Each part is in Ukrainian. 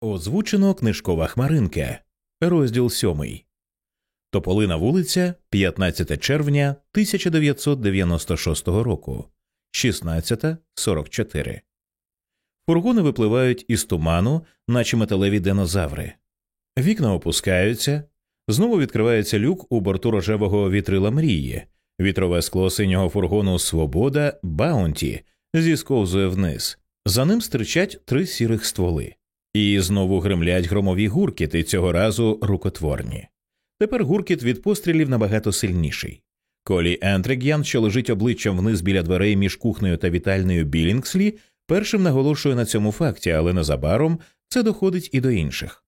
Озвучено книжкова хмаринка, розділ сьомий. Тополина вулиця, 15 червня 1996 року, 16.44. Фургони випливають із туману, наче металеві динозаври. Вікна опускаються. Знову відкривається люк у борту рожевого вітрила мрії. Вітрове скло синього фургону Свобода Баунті зісковзує вниз. За ним стирчать три сірих стволи. І знову гремлять громові гуркіти, цього разу рукотворні. Тепер гуркіт від пострілів набагато сильніший. Колі Ентрег'ян, що лежить обличчям вниз біля дверей між кухнею та вітальною Білінгслі, першим наголошує на цьому факті, але незабаром це доходить і до інших.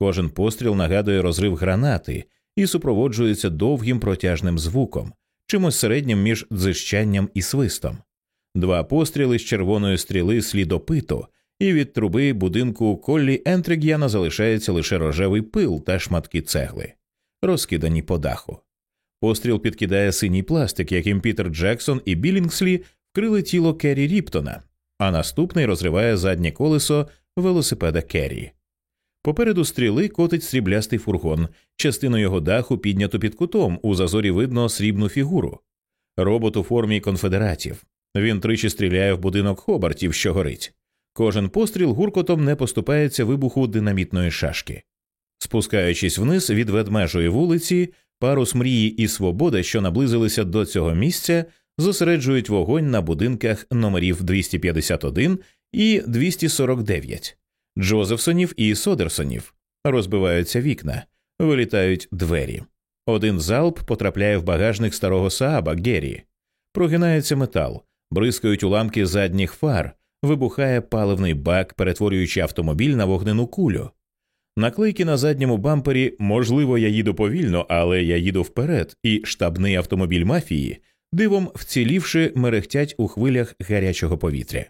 Кожен постріл нагадує розрив гранати і супроводжується довгим протяжним звуком, чимось середнім між дзищанням і свистом. Два постріли з червоної стріли слідопиту, і від труби будинку Коллі Ентриг'яна залишається лише рожевий пил та шматки цегли, розкидані по даху. Постріл підкидає синій пластик, яким Пітер Джексон і Білінгслі вкрили тіло Керрі Ріптона, а наступний розриває заднє колесо велосипеда Керрі. Попереду стріли котить сріблястий фургон, частину його даху піднято під кутом, у зазорі видно срібну фігуру. Робот у формі конфедератів. Він тричі стріляє в будинок Хобартів, що горить. Кожен постріл гуркотом не поступається вибуху динамітної шашки. Спускаючись вниз від ведмежої вулиці, парус мрії і свобода, що наблизилися до цього місця, зосереджують вогонь на будинках номерів 251 і 249, Джозефсонів і Содерсонів. Розбиваються вікна, вилітають двері. Один залп потрапляє в багажник старого Сааба Геррі. Прогинається метал, бризкають уламки задніх фар, вибухає паливний бак, перетворюючи автомобіль на вогнену кулю. Наклейки на задньому бампері можливо, я їду повільно, але я їду вперед, і штабний автомобіль мафії, дивом вцілівши, мерехтять у хвилях гарячого повітря.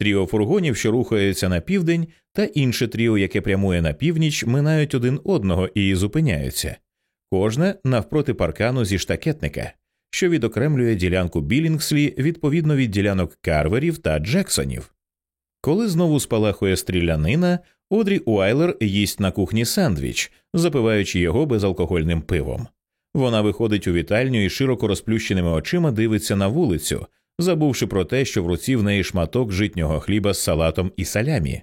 Тріо фургонів, що рухаються на південь, та інше тріо, яке прямує на північ, минають один одного і зупиняються, кожне навпроти паркану зі штакетника, що відокремлює ділянку Білінгслі відповідно від ділянок Карверів та Джексонів. Коли знову спалахує стрілянина, Одрі Уайлер їсть на кухні сендвіч, запиваючи його безалкогольним пивом. Вона виходить у вітальню і широко розплющеними очима дивиться на вулицю, забувши про те, що в руці в неї шматок житнього хліба з салатом і салямі.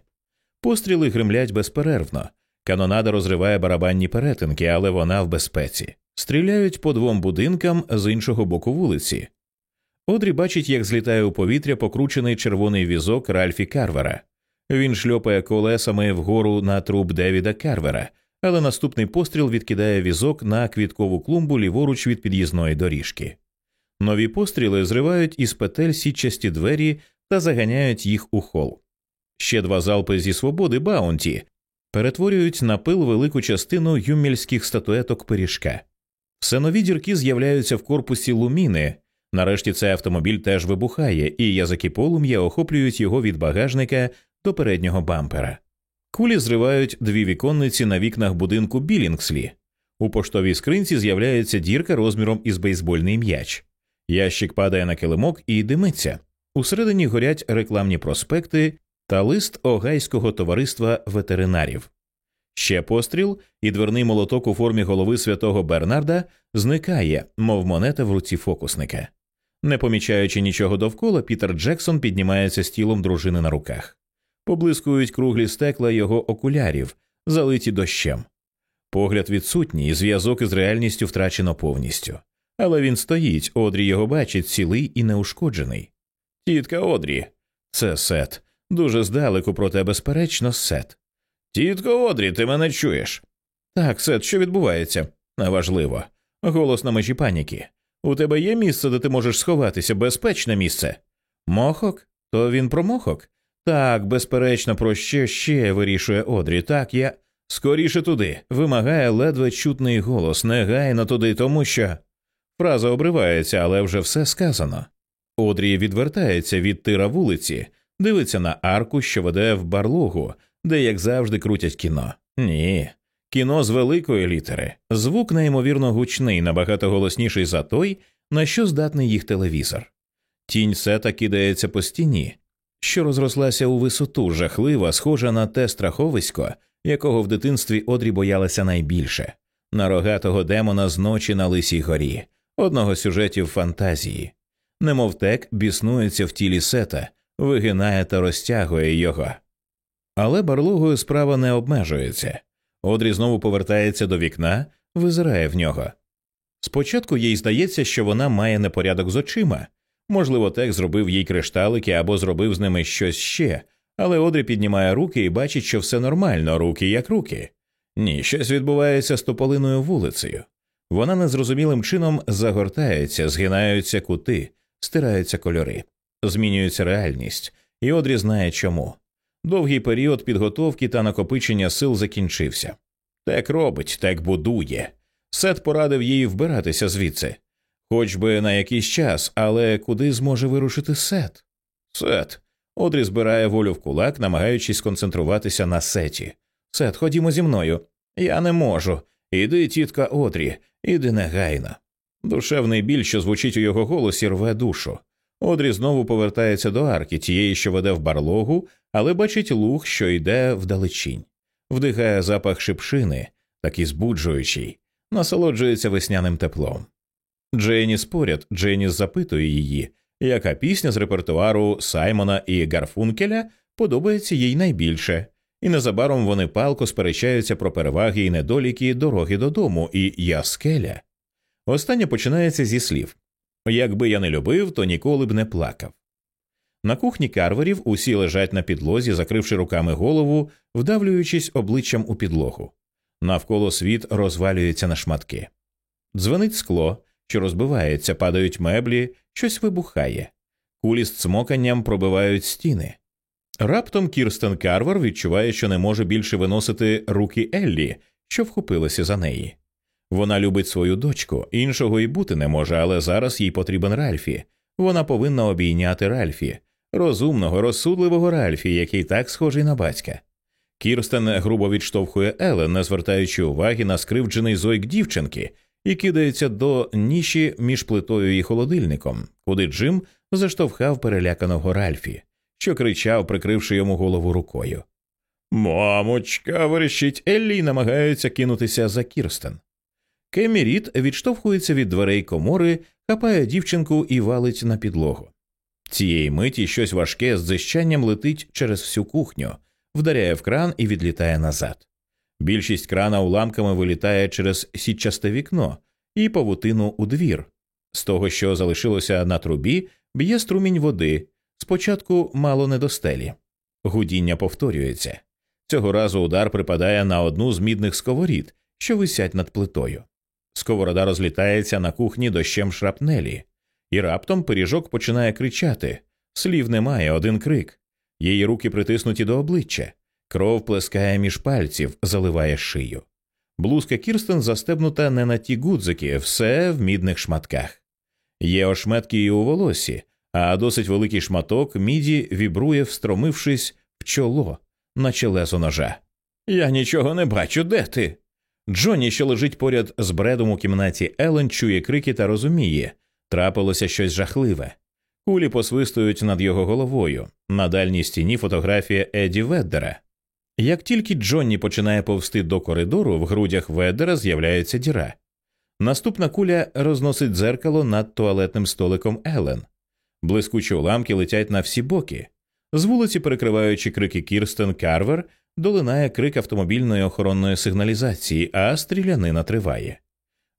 Постріли гримлять безперервно. Канонада розриває барабанні перетинки, але вона в безпеці. Стріляють по двом будинкам з іншого боку вулиці. Одрі бачить, як злітає у повітря покручений червоний візок Ральфі Карвера. Він шльопає колесами вгору на труп Девіда Карвера, але наступний постріл відкидає візок на квіткову клумбу ліворуч від під'їзної доріжки. Нові постріли зривають із петель сітчасті двері та заганяють їх у хол. Ще два залпи зі свободи Баунті перетворюють на пил велику частину юмільських статуеток пиріжка. Все нові дірки з'являються в корпусі луміни. Нарешті цей автомобіль теж вибухає, і язики полум'я охоплюють його від багажника до переднього бампера. Кулі зривають дві віконниці на вікнах будинку Білінгслі. У поштовій скринці з'являється дірка розміром із бейсбольний м'яч. Ящик падає на килимок і димиться. Усередині горять рекламні проспекти та лист Огайського товариства ветеринарів. Ще постріл, і дверний молоток у формі голови святого Бернарда зникає, мов монета в руці фокусника. Не помічаючи нічого довкола, Пітер Джексон піднімається з тілом дружини на руках. Поблискують круглі стекла його окулярів, залиті дощем. Погляд відсутній, і зв'язок із реальністю втрачено повністю. Але він стоїть, Одрі його бачить, цілий і неушкоджений. Тітка Одрі, це Сет. Дуже здалеку, проте, безперечно, Сет. Тітко Одрі, ти мене чуєш? Так, Сет, що відбувається? Неважливо. Голос на межі паніки. У тебе є місце, де ти можеш сховатися, безпечне місце? Мохок? То він про мохок? Так, безперечно, про що ще вирішує Одрі. Так, я. Скоріше туди. Вимагає ледве чутний голос, негайно туди, тому що. Фраза обривається, але вже все сказано. Одрі відвертається від тира вулиці, дивиться на арку, що веде в барлогу, де, як завжди, крутять кіно. Ні. Кіно з великої літери. Звук неймовірно гучний, набагато голосніший за той, на що здатний їх телевізор. Тінь сета кидається по стіні. що розрослася у висоту, жахлива, схожа на те страховисько, якого в дитинстві Одрі боялася найбільше на рогатого демона з ночі на лисій горі, одного з сюжетів фантазії. Немов тек біснується в тілі сета, вигинає та розтягує його. Але барлогою справа не обмежується. Одрі знову повертається до вікна, визирає в нього. Спочатку їй здається, що вона має непорядок з очима. Можливо, Тек зробив їй кришталики або зробив з ними щось ще, але Одрі піднімає руки і бачить, що все нормально, руки як руки. Ні, щось відбувається з тополиною вулицею. Вона незрозумілим чином загортається, згинаються кути, стираються кольори, змінюється реальність, і Одрі знає чому. Довгий період підготовки та накопичення сил закінчився. Так робить, так будує. Сет порадив їй вбиратися звідси, хоч би на якийсь час, але куди зможе вирушити сет? Сет. Одрі збирає волю в кулак, намагаючись концентруватися на сеті. Сет, ходімо зі мною. Я не можу. Іди, тітка Одрі, іди негайно. Душевний біль, що звучить у його голосі, рве душу. Одрі знову повертається до арки, тієї, що веде в барлогу, але бачить луг, що йде вдалечінь, вдихає запах шипшини, такий збуджуючий, насолоджується весняним теплом. Джейніс поряд, Джейніс запитує її, яка пісня з репертуару Саймона і Гарфункеля подобається їй найбільше, і незабаром вони палко сперечаються про переваги і недоліки дороги додому і я скеля. Останнє починається зі слів Якби я не любив, то ніколи б не плакав. На кухні карверів усі лежать на підлозі, закривши руками голову, вдавлюючись обличчям у підлогу. Навколо світ розвалюється на шматки. Дзвенить скло, що розбивається, падають меблі, щось вибухає, кулі з цмоканням пробивають стіни. Раптом Кірстен Карвер відчуває, що не може більше виносити руки Еллі, що вхопилися за неї. Вона любить свою дочку, іншого і бути не може, але зараз їй потрібен Ральфі. Вона повинна обійняти Ральфі, розумного, розсудливого Ральфі, який так схожий на батька. Кірстен грубо відштовхує Елен, не звертаючи уваги на скривджений зойк дівчинки, і кидається до ніші між плитою і холодильником, куди Джим заштовхав переляканого Ральфі, що кричав, прикривши йому голову рукою. Мамочка, верещить Еллі намагається кинутися за Кірстен. Кемі Рід відштовхується від дверей комори, хапає дівчинку і валить на підлогу. Цієї миті щось важке з дзищанням летить через всю кухню, вдаряє в кран і відлітає назад. Більшість крана уламками вилітає через сітчасте вікно і павутину у двір. З того, що залишилося на трубі, б'є струмінь води, спочатку мало не до стелі. Гудіння повторюється. Цього разу удар припадає на одну з мідних сковорід, що висять над плитою. Сковорода розлітається на кухні дощем шрапнелі, і раптом пиріжок починає кричати слів немає, один крик. Її руки притиснуті до обличчя, кров плескає між пальців, заливає шию. Блузка Кірстен застебнута не на ті гудзики, все в мідних шматках. Є ошметки і у волосі, а досить великий шматок міді вібрує, встромившись в чоло, наче лезо ножа. Я нічого не бачу, де ти? Джонні, що лежить поряд з бредом у кімнаті Елен, чує крики та розуміє трапилося щось жахливе. Кулі посвистують над його головою. На дальній стіні фотографія Еді Веддера. Як тільки Джонні починає повсти до коридору, в грудях Веддера з'являється діра. Наступна куля розносить дзеркало над туалетним столиком Елен. Блискучі уламки летять на всі боки. З вулиці, перекриваючи крики Кірстен Карвер, долинає крик автомобільної охоронної сигналізації, а стрілянина триває.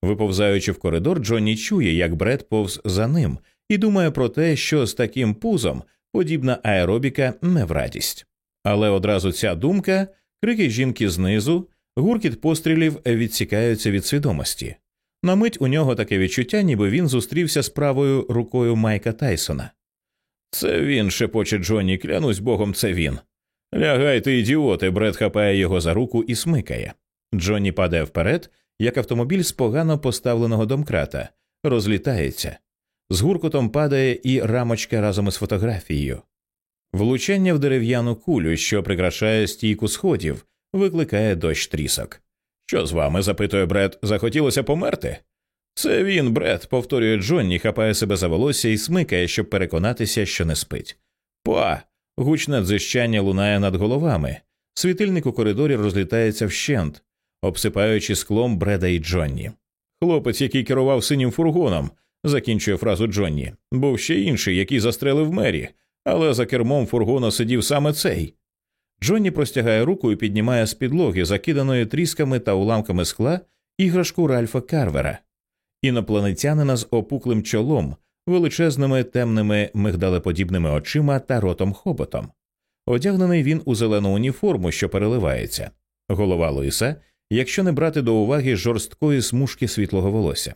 Виповзаючи в коридор, Джонні чує, як Бред повз за ним, і думає про те, що з таким пузом подібна аеробіка не в радість. Але одразу ця думка, крики жінки знизу, гуркіт пострілів відсікаються від свідомості. На мить у нього таке відчуття, ніби він зустрівся з правою рукою Майка Тайсона. Це він, шепоче Джонні, клянусь богом, це він. Лягайте, ідіоти, Бред хапає його за руку і смикає. Джонні падає вперед, як автомобіль з погано поставленого домкрата, розлітається. З гуркотом падає і рамочка разом із фотографією. Влучання в дерев'яну кулю, що прикрашає стійку сходів, викликає дощ трісок. Що з вами? запитує Бред, захотілося померти? Це він, Бред, повторює Джонні, хапає себе за волосся і смикає, щоб переконатися, що не спить. Па. Гучне дзищання лунає над головами. Світильник у коридорі розлітається вщент, обсипаючи склом Бреда і Джонні. Хлопець, який керував синім фургоном, закінчує фразу Джонні, був ще інший, який застрелив мері, але за кермом фургона сидів саме цей. Джонні простягає руку і піднімає з підлоги, закиданої трісками та уламками скла, іграшку Ральфа Карвера, інопланетянина з опуклим чолом, величезними темними мигдалеподібними очима та ротом хоботом. Одягнений він у зелену уніформу, що переливається, голова лиса, якщо не брати до уваги жорсткої смужки світлого волосся.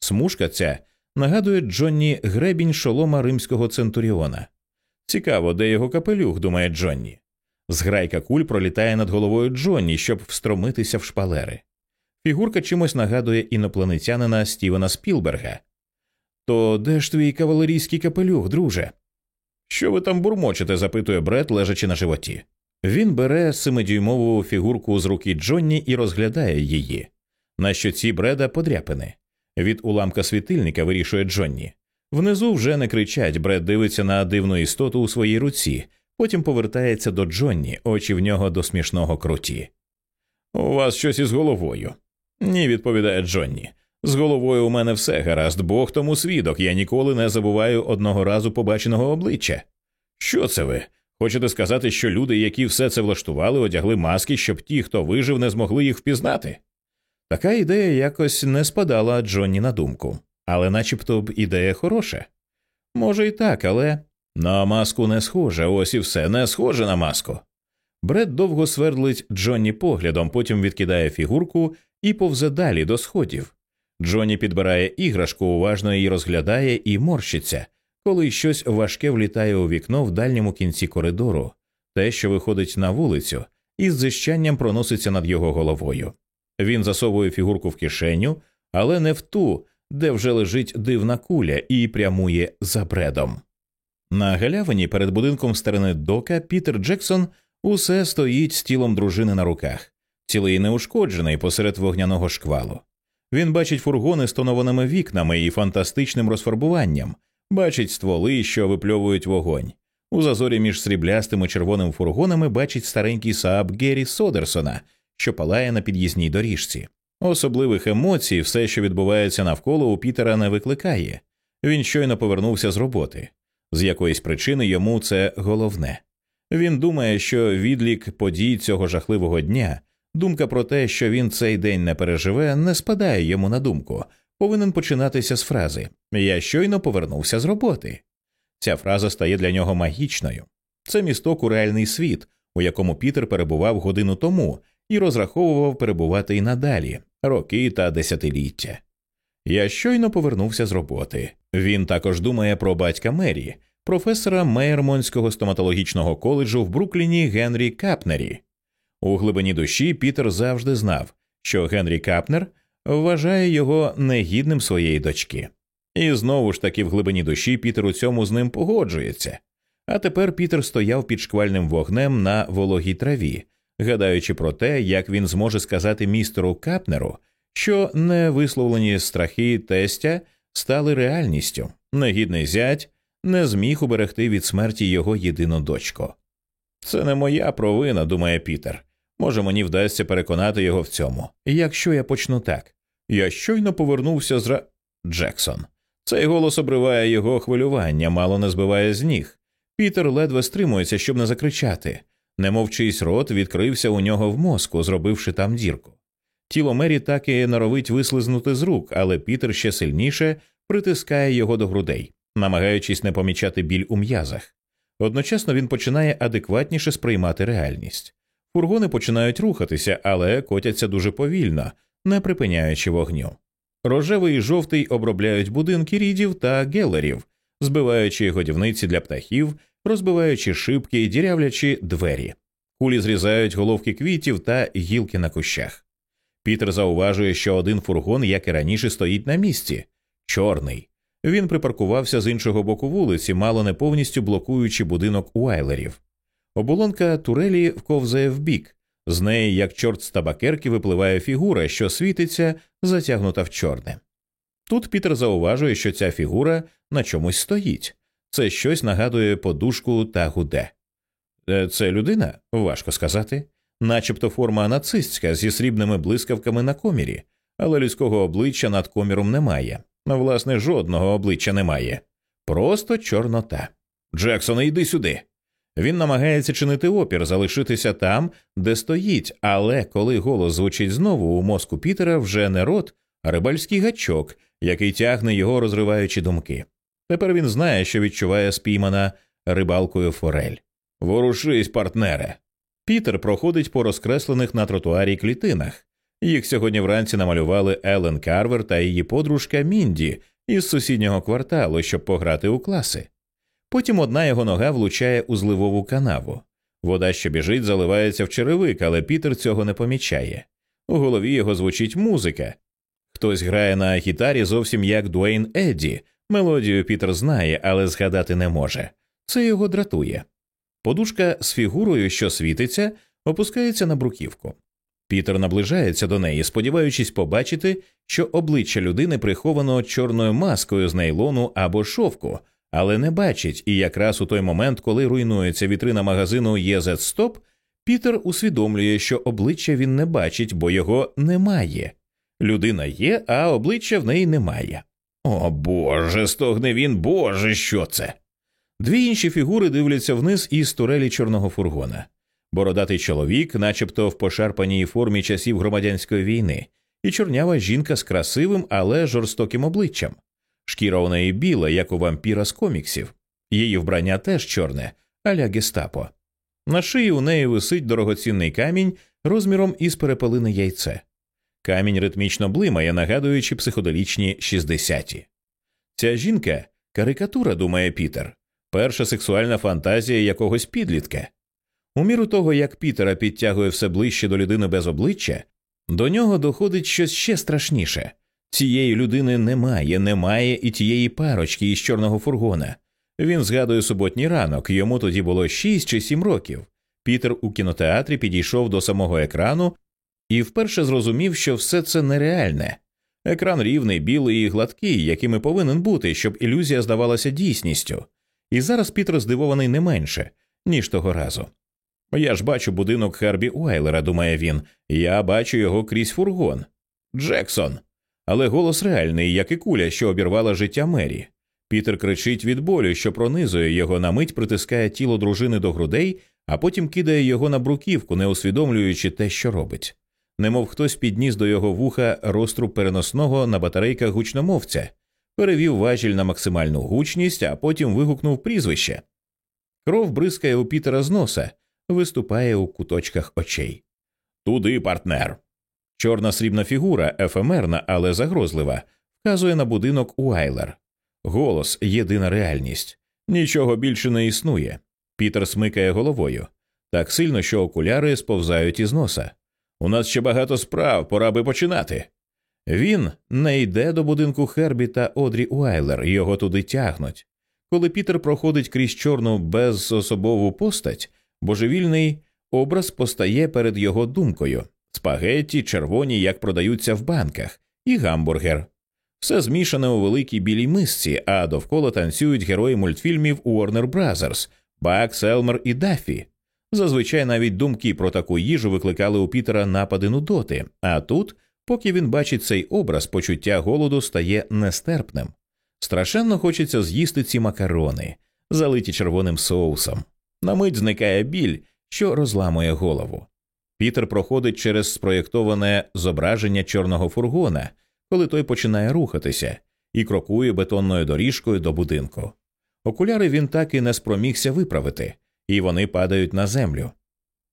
Смужка ця нагадує Джонні гребінь шолома римського центуріона. Цікаво, де його капелюх, думає Джонні. Зграйка куль пролітає над головою Джонні, щоб встромитися в шпалери. Фігурка чимось нагадує інопланетянина Стівена Спілберга. То де ж твій кавалерійський капелюх, друже? Що ви там бурмочете? запитує Бред, лежачи на животі. Він бере семидюймову фігурку з руки Джонні і розглядає її. На щоці Бреда подряпини. Від уламка світильника вирішує Джонні. Внизу вже не кричать, Бред дивиться на дивну істоту у своїй руці, потім повертається до Джонні, очі в нього до смішного круті. У вас щось із головою. Ні, відповідає Джонні. З головою у мене все гаразд, Бог тому свідок, я ніколи не забуваю одного разу побаченого обличчя. Що це ви? Хочете сказати, що люди, які все це влаштували, одягли маски, щоб ті, хто вижив, не змогли їх впізнати? Така ідея якось не спадала Джонні на думку, але начебто б ідея хороша. Може і так, але на маску не схоже, ось і все не схоже на маску. Бред довго свердлить Джонні поглядом, потім відкидає фігурку і повзе далі до сходів. Джонні підбирає іграшку, уважно її розглядає і морщиться, коли щось важке влітає у вікно в дальньому кінці коридору, те, що виходить на вулицю, і з зищанням проноситься над його головою. Він засовує фігурку в кишеню, але не в ту, де вже лежить дивна куля, і прямує за бредом. На галявині перед будинком старини Дока Пітер Джексон усе стоїть з тілом дружини на руках, цілий неушкоджений посеред вогняного шквалу. Він бачить фургони з тонованими вікнами і фантастичним розфарбуванням, бачить стволи, що випльовують вогонь. У зазорі між сріблястими червоними фургонами бачить старенький Сааб Геррі Содерсона, що палає на під'їзній доріжці. Особливих емоцій, все, що відбувається навколо, у Пітера не викликає. Він щойно повернувся з роботи. З якоїсь причини йому це головне. Він думає, що відлік подій цього жахливого дня, думка про те, що він цей день не переживе, не спадає йому на думку, повинен починатися з фрази Я щойно повернувся з роботи. Ця фраза стає для нього магічною. Це місток у реальний світ, у якому Пітер перебував годину тому і розраховував перебувати і надалі, роки та десятиліття. Я щойно повернувся з роботи. Він також думає про батька Мері, професора Мейермонського стоматологічного коледжу в Брукліні Генрі Капнері. У глибині душі Пітер завжди знав, що Генрі Капнер вважає його негідним своєї дочки. І знову ж таки в глибині душі Пітер у цьому з ним погоджується. А тепер Пітер стояв під шквальним вогнем на вологій траві, гадаючи про те, як він зможе сказати містеру Капнеру, що невисловлені страхи тестя стали реальністю. Негідний зять не зміг уберегти від смерті його єдину дочку. Це не моя провина, думає Пітер. Може, мені вдасться переконати його в цьому. Якщо я почну так, я щойно повернувся з Ра... Джексон. Цей голос обриває його хвилювання, мало не збиває з ніг. Пітер ледве стримується, щоб не закричати. Немов чийсь рот відкрився у нього в мозку, зробивши там дірку. Тіло Мері так і норовить вислизнути з рук, але Пітер ще сильніше притискає його до грудей, намагаючись не помічати біль у м'язах. Одночасно він починає адекватніше сприймати реальність. Фургони починають рухатися, але котяться дуже повільно, не припиняючи вогню. Рожевий і жовтий обробляють будинки рідів та гелерів, збиваючи годівниці для птахів, розбиваючи шибки і дірявлячи двері. Кулі зрізають головки квітів та гілки на кущах. Пітер зауважує, що один фургон, як і раніше, стоїть на місці чорний. Він припаркувався з іншого боку вулиці, мало не повністю блокуючи будинок Уайлерів. Оболонка турелі вковзає вбік, з неї, як чорт з табакерки, випливає фігура, що світиться, затягнута в чорне. Тут Пітер зауважує, що ця фігура на чомусь стоїть, це щось нагадує подушку та гуде. Е, це людина? Важко сказати. Начебто форма нацистська зі срібними блискавками на комірі, але людського обличчя над коміром немає. Власне, жодного обличчя немає. Просто чорнота. Джексон, йди сюди. Він намагається чинити опір, залишитися там, де стоїть, але коли голос звучить знову, у мозку Пітера вже не рот, а рибальський гачок, який тягне його розриваючі думки. Тепер він знає, що відчуває спіймана рибалкою форель. Ворушись, партнере. Пітер проходить по розкреслених на тротуарі клітинах. Їх сьогодні вранці намалювали Елен Карвер та її подружка Мінді із сусіднього кварталу, щоб пограти у класи. Потім одна його нога влучає у зливову канаву. Вода, що біжить, заливається в черевик, але Пітер цього не помічає. У голові його звучить музика. Хтось грає на гітарі зовсім як Дуейн Едді. Мелодію Пітер знає, але згадати не може. Це його дратує. Подушка з фігурою, що світиться, опускається на бруківку. Пітер наближається до неї, сподіваючись побачити, що обличчя людини приховано чорною маскою з нейлону або шовку, але не бачить, і якраз у той момент, коли руйнується вітрина магазину «ЄЗ Стоп», Пітер усвідомлює, що обличчя він не бачить, бо його немає. Людина є, а обличчя в неї немає. О Боже, стогне він, Боже, що це? Дві інші фігури дивляться вниз із турелі чорного фургона. Бородатий чоловік, начебто в пошарпаній формі часів громадянської війни, і чорнява жінка з красивим, але жорстоким обличчям. Шкіра у неї біла, як у вампіра з коміксів, її вбрання теж чорне, аля гестапо. На шиї у неї висить дорогоцінний камінь розміром із перепелине яйце. Камінь ритмічно блимає, нагадуючи психоделічні 60-ті. Ця жінка карикатура, думає Пітер, перша сексуальна фантазія якогось підлітка. У міру того, як Пітера підтягує все ближче до людини без обличчя, до нього доходить щось ще страшніше. Цієї людини немає, немає і тієї парочки із чорного фургона. Він згадує суботній ранок, йому тоді було шість чи сім років. Пітер у кінотеатрі підійшов до самого екрану і вперше зрозумів, що все це нереальне. Екран рівний, білий і гладкий, яким і повинен бути, щоб ілюзія здавалася дійсністю. І зараз Пітер здивований не менше, ніж того разу. Я ж бачу будинок Харбі Уайлера, думає він, я бачу його крізь фургон. Джексон. Але голос реальний, як і куля, що обірвала життя Мері. Пітер кричить від болю, що пронизує його на мить, притискає тіло дружини до грудей, а потім кидає його на бруківку, не усвідомлюючи те, що робить. Немов хтось підніс до його вуха розтруб переносного на батарейках гучномовця, перевів важіль на максимальну гучність, а потім вигукнув прізвище. Кров бризкає у Пітера з носа, виступає у куточках очей. Туди, партнер. Чорна срібна фігура, ефемерна, але загрозлива, вказує на будинок Уайлер. Голос єдина реальність. Нічого більше не існує. Пітер смикає головою так сильно, що окуляри сповзають із носа. У нас ще багато справ, пора би починати. Він не йде до будинку Хербі та Одрі Уайлер, його туди тягнуть. Коли Пітер проходить крізь чорну безособову постать, божевільний образ постає перед його думкою спагетті, червоні, як продаються в банках, і гамбургер. Все змішане у великій білій мисці, а довкола танцюють герої мультфільмів Warner Brothers – Бак, Селмер і Даффі. Зазвичай навіть думки про таку їжу викликали у Пітера напади нудоти, а тут, поки він бачить цей образ, почуття голоду стає нестерпним. Страшенно хочеться з'їсти ці макарони, залиті червоним соусом. На мить зникає біль, що розламує голову. Пітер проходить через спроєктоване зображення чорного фургона, коли той починає рухатися, і крокує бетонною доріжкою до будинку. Окуляри він так і не спромігся виправити, і вони падають на землю.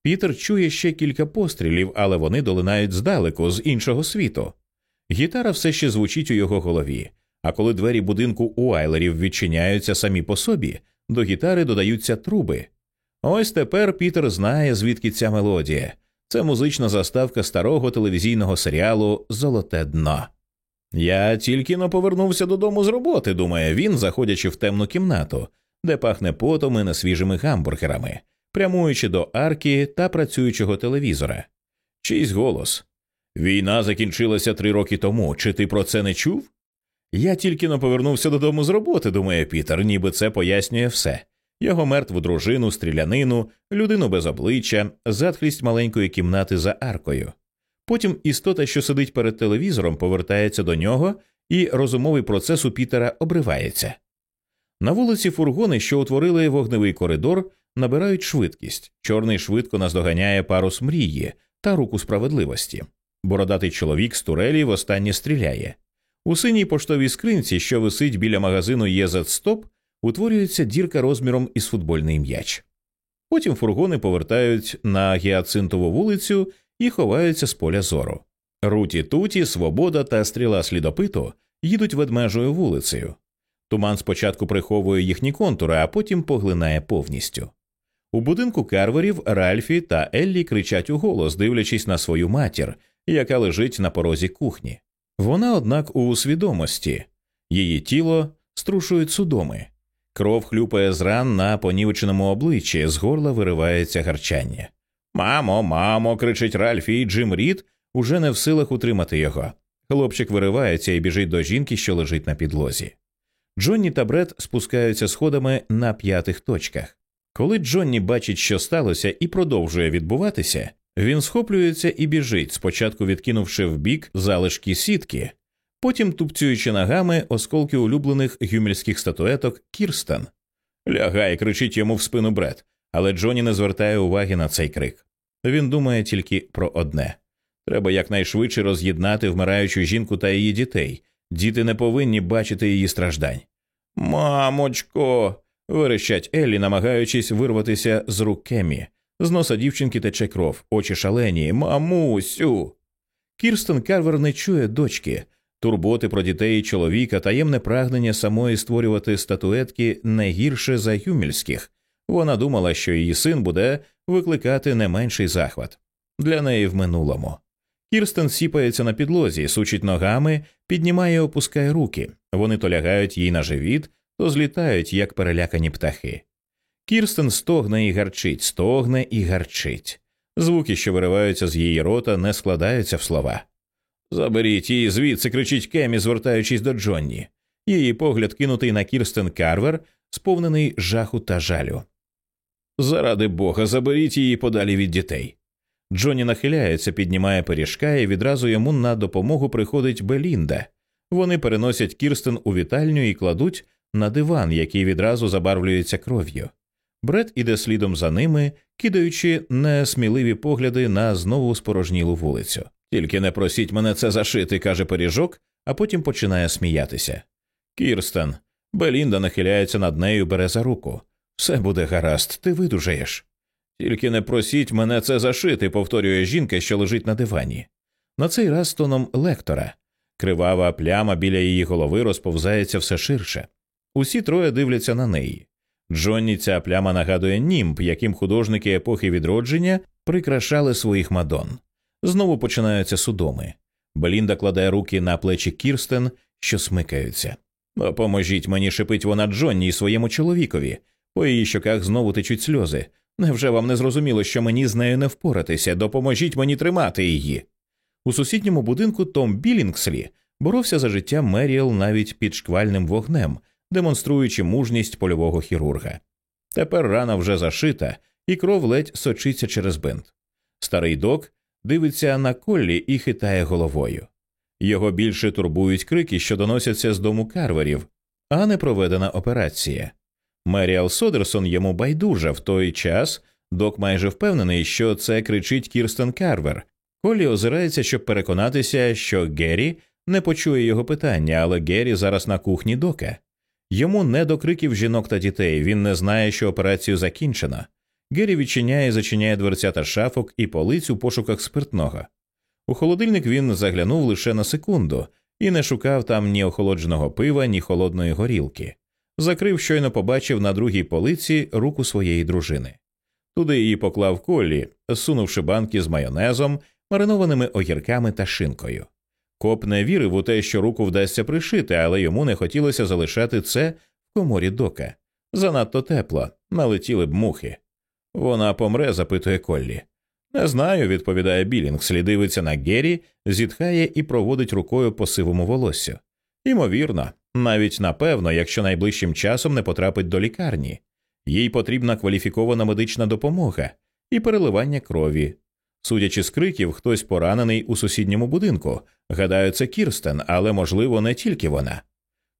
Пітер чує ще кілька пострілів, але вони долинають здалеку, з іншого світу. Гітара все ще звучить у його голові, а коли двері будинку Уайлерів відчиняються самі по собі, до гітари додаються труби. Ось тепер Пітер знає, звідки ця мелодія. Це музична заставка старого телевізійного серіалу Золоте дно. Я тільки но повернувся додому з роботи, думає він, заходячи в темну кімнату, де пахне потом і несвіжими гамбургерами, прямуючи до арки та працюючого телевізора. Чийсь голос. Війна закінчилася три роки тому. Чи ти про це не чув? Я тільки но повернувся додому з роботи, думає Пітер, ніби це пояснює все. Його мертву дружину, стрілянину, людину без обличчя, затхлість маленької кімнати за аркою. Потім істота, що сидить перед телевізором, повертається до нього, і розумовий процес у Пітера обривається. На вулиці фургони, що утворили вогневий коридор, набирають швидкість. Чорний швидко наздоганяє парус мрії та руку справедливості. Бородатий чоловік з турелі востаннє стріляє. У синій поштовій скринці, що висить біля магазину ЄЗ Стоп, утворюється дірка розміром із футбольний м'яч. Потім фургони повертають на гіацинтову вулицю і ховаються з поля зору. Руті Туті, Свобода та стріла слідопиту їдуть ведмежою вулицею. Туман спочатку приховує їхні контури, а потім поглинає повністю. У будинку карверів Ральфі та Еллі кричать у голос, дивлячись на свою матір, яка лежить на порозі кухні. Вона, однак, у свідомості її тіло струшують судоми. Кров хлюпає з ран на понівеченому обличчі, з горла виривається гарчання. Мамо, мамо, кричить Ральфі, і Джим Рід уже не в силах утримати його. Хлопчик виривається і біжить до жінки, що лежить на підлозі. Джонні та Бред спускаються сходами на п'ятих точках. Коли Джонні бачить, що сталося, і продовжує відбуватися, він схоплюється і біжить, спочатку відкинувши вбік залишки сітки, потім тупцюючи ногами осколки улюблених гюмельських статуеток Кірстен. Лягай, кричить йому в спину Бред, але Джонні не звертає уваги на цей крик. Він думає тільки про одне треба якнайшвидше роз'єднати вмираючу жінку та її дітей. Діти не повинні бачити її страждань. Мамочко. верещать Еллі, намагаючись вирватися з рук Кемі. З носа дівчинки тече кров, очі шалені, мамусю. Кірстен Карвер не чує дочки, турботи про дітей чоловіка, таємне прагнення самої створювати статуетки не гірше за гюмельських. Вона думала, що її син буде викликати не менший захват для неї в минулому. Кірстен сіпається на підлозі, сучить ногами, піднімає і опускає руки. Вони то лягають їй на живіт, то злітають, як перелякані птахи. Кірстен стогне і гарчить, стогне і гарчить. Звуки, що вириваються з її рота, не складаються в слова. Заберіть її звідси, кричить Кемі, звертаючись до Джонні. Її погляд кинутий на Кірстен Карвер, сповнений жаху та жалю. Заради бога, заберіть її подалі від дітей. Джонні нахиляється, піднімає пиріжка, і відразу йому на допомогу приходить Белінда. Вони переносять Кірстен у вітальню і кладуть на диван, який відразу забарвлюється кров'ю. Бред іде слідом за ними, кидаючи несміливі погляди на знову спорожнілу вулицю. Тільки не просіть мене це зашити, каже пиріжок, а потім починає сміятися. Кірстен, Белінда нахиляється над нею, бере за руку. Все буде гаразд, ти видужаєш. Тільки не просіть мене це зашити, повторює жінка, що лежить на дивані. На цей раз тоном лектора. Кривава пляма біля її голови розповзається все ширше. Усі троє дивляться на неї. Джонні ця пляма нагадує німб, яким художники епохи відродження прикрашали своїх мадон. Знову починаються судоми. Белінда кладе руки на плечі Кірстен, що смикаються. Поможіть мені, шипить вона Джонні і своєму чоловікові. По її щоках знову течуть сльози. Невже вам не зрозуміло, що мені з нею не впоратися? Допоможіть мені тримати її. У сусідньому будинку Том Білінгслі боровся за життя Меріел навіть під шквальним вогнем, демонструючи мужність польового хірурга. Тепер рана вже зашита, і кров ледь сочиться через бинт. Старий док дивиться на коллі і хитає головою. Його більше турбують крики, що доносяться з дому карверів, а не проведена операція. Меріал Содерсон йому байдужа в той час. Док майже впевнений, що це кричить Кірстен Карвер. Колі озирається, щоб переконатися, що Геррі не почує його питання, але Геррі зараз на кухні дока. Йому не до криків жінок та дітей. Він не знає, що операцію закінчено. Геррі відчиняє і зачиняє дверцята шафок і полиць у пошуках спиртного. У холодильник він заглянув лише на секунду і не шукав там ні охолодженого пива, ні холодної горілки закрив, щойно побачив на другій полиці руку своєї дружини. Туди її поклав колі, сунувши банки з майонезом, маринованими огірками та шинкою. Коп не вірив у те, що руку вдасться пришити, але йому не хотілося залишати це в коморі дока. Занадто тепло, налетіли б мухи. Вона помре, запитує Коллі. Не знаю, відповідає Білінг, слідивиться на Геррі, зітхає і проводить рукою по сивому волосю. Імовірно, навіть напевно, якщо найближчим часом не потрапить до лікарні. їй потрібна кваліфікована медична допомога і переливання крові. Судячи з криків, хтось поранений у сусідньому будинку. Гадаю, це Кірстен, але можливо не тільки вона.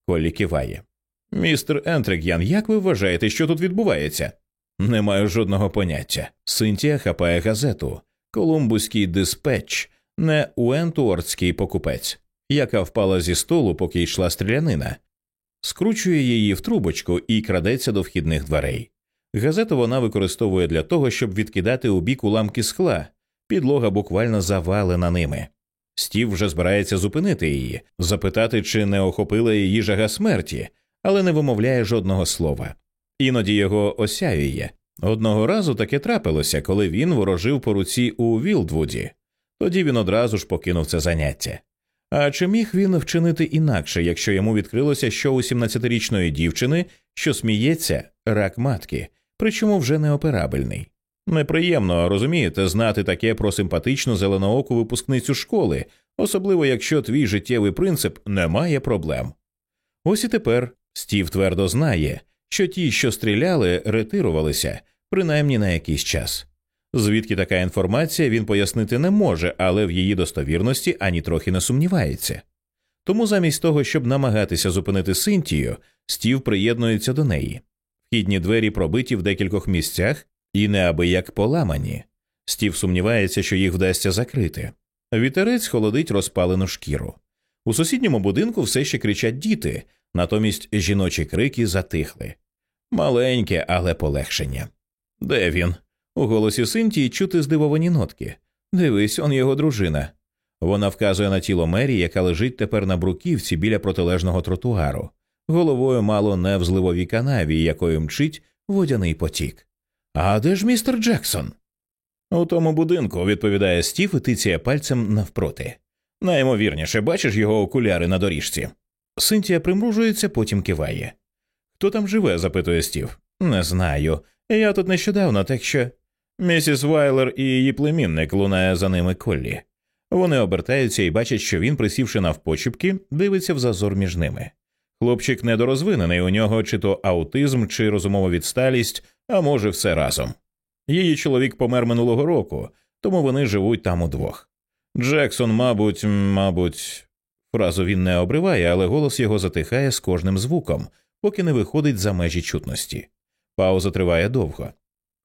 Коллі киває. Містер Ентрик'ян, як ви вважаєте, що тут відбувається? Не маю жодного поняття. Синтія хапає газету, Колумбуський диспетч, не Уентуортський покупець, яка впала зі столу, поки йшла стрілянина, скручує її в трубочку і крадеться до вхідних дверей. Газету вона використовує для того, щоб відкидати у бік уламки скла, підлога буквально завалена ними. Стів вже збирається зупинити її, запитати, чи не охопила її жага смерті, але не вимовляє жодного слова. Іноді його осяює. Одного разу таке трапилося, коли він ворожив по руці у Вілдвуді. Тоді він одразу ж покинув це заняття. А чи міг він вчинити інакше, якщо йому відкрилося, що у 17-річної дівчини, що сміється, рак матки, причому вже неоперабельний? Неприємно, розумієте, знати таке про симпатичну зеленооку випускницю школи, особливо якщо твій життєвий принцип не має проблем. Ось і тепер Стів твердо знає, що ті, що стріляли, ретирувалися, принаймні на якийсь час. Звідки така інформація він пояснити не може, але в її достовірності ані трохи не сумнівається. Тому замість того, щоб намагатися зупинити Синтію, Стів приєднується до неї. Вхідні двері пробиті в декількох місцях і неабияк поламані. Стів сумнівається, що їх вдасться закрити. Вітерець холодить розпалену шкіру. У сусідньому будинку все ще кричать діти, натомість жіночі крики затихли. Маленьке, але полегшення. Де він? У голосі Синтії чути здивовані нотки. Дивись, он його дружина. Вона вказує на тіло Мері, яка лежить тепер на бруківці біля протилежного тротуару, головою мало не в зливовій канаві, якою мчить водяний потік. А де ж містер Джексон? У тому будинку, відповідає Стів і тицяє пальцем навпроти. Наймовірніше, бачиш його окуляри на доріжці. Синтія примружується, потім киває. Хто там живе? запитує Стів. Не знаю. Я тут нещодавно, так що. Місіс Вайлер і її племінник лунає за ними коллі. Вони обертаються і бачать, що він, присівши навпочіпки, дивиться в зазор між ними. Хлопчик недорозвинений, у нього чи то аутизм, чи розумова відсталість, а може, все разом. Її чоловік помер минулого року, тому вони живуть там удвох. Джексон, мабуть, мабуть, фразу він не обриває, але голос його затихає з кожним звуком, поки не виходить за межі чутності. Пауза триває довго.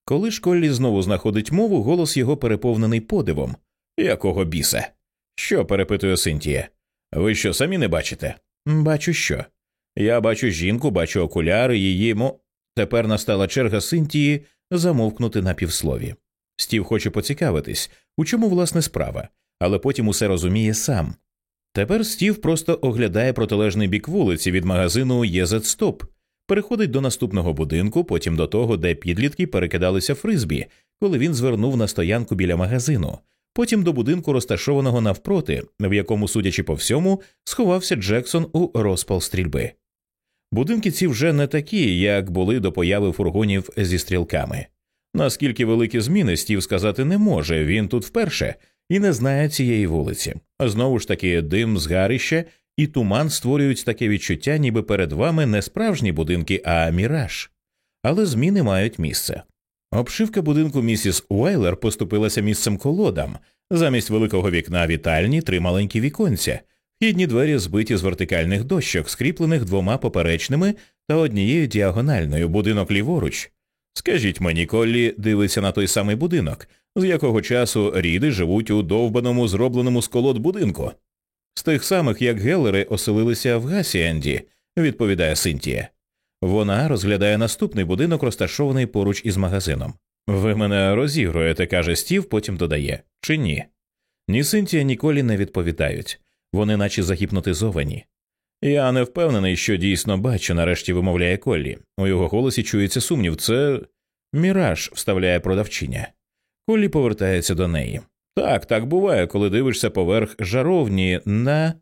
Коли школі знову знаходить мову, голос його переповнений подивом. Якого біса? Що? перепитує Синтія. Ви що самі не бачите? Бачу що. Я бачу жінку, бачу окуляри, її мо. Тепер настала черга Синтії замовкнути на півслові. Стів хоче поцікавитись, у чому власне справа, але потім усе розуміє сам. Тепер Стів просто оглядає протилежний бік вулиці від магазину «Єзет Стоп», переходить до наступного будинку, потім до того, де підлітки перекидалися фризбі, коли він звернув на стоянку біля магазину, потім до будинку, розташованого навпроти, в якому, судячи по всьому, сховався Джексон у розпал стрільби. Будинки ці вже не такі, як були до появи фургонів зі стрілками. Наскільки великі зміни Стів сказати не може, він тут вперше і не знає цієї вулиці. Знову ж таки, дим згарища і туман створюють таке відчуття, ніби перед вами не справжні будинки, а міраж. Але зміни мають місце. Обшивка будинку місіс Уайлер поступилася місцем колодам. Замість великого вікна вітальні три маленькі віконця, Вхідні двері збиті з вертикальних дощок, скріплених двома поперечними та однією діагональною будинок ліворуч. Скажіть мені, Коллі дивиться на той самий будинок, з якого часу ріди живуть у довбаному, зробленому з колод будинку. З тих самих, як Геллери оселилися в Гасіанді, відповідає Синтія. Вона розглядає наступний будинок, розташований поруч із магазином. Ви мене розігруєте, каже Стів, потім додає чи ні? Ні Синтія, ні Колі не відповідають. Вони наче загіпнотизовані. Я не впевнений, що дійсно бачу, нарешті вимовляє Коллі. У його голосі чується сумнів. Це міраж, вставляє продавчиня. Коллі повертається до неї. Так, так буває, коли дивишся поверх жаровні на.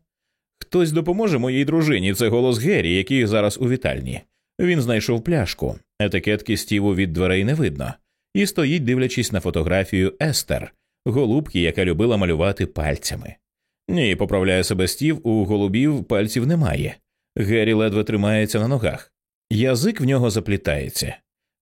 Хтось допоможе моїй дружині. Це голос Геррі, який зараз у вітальні. Він знайшов пляшку. Етикетки стіву від дверей не видно, і стоїть, дивлячись на фотографію Естер, голубки, яка любила малювати пальцями. Ні, поправляє себе стів, у голубів пальців немає. Геррі ледве тримається на ногах. Язик в нього заплітається.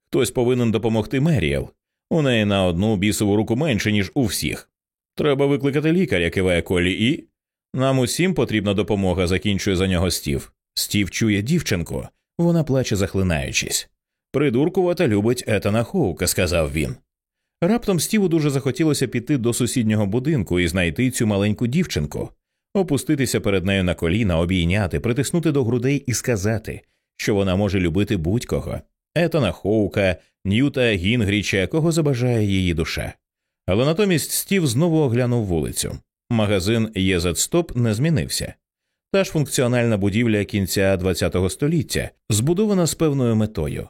Хтось повинен допомогти Меріел. У неї на одну бісову руку менше, ніж у всіх. Треба викликати лікаря, киває Колі, і. Нам усім потрібна допомога, закінчує за нього стів. Стів чує дівчинку, вона плаче, захлинаючись. Придуркувата любить Етана Хоука, сказав він. Раптом Стіву дуже захотілося піти до сусіднього будинку і знайти цю маленьку дівчинку, опуститися перед нею на коліна, обійняти, притиснути до грудей і сказати, що вона може любити будь-кого Етана Хоука, Ньюта Гінгріча, кого забажає її душа. Але натомість Стів знову оглянув вулицю. Магазин «Єзетстоп» не змінився. Та ж функціональна будівля кінця ХХ століття збудована з певною метою.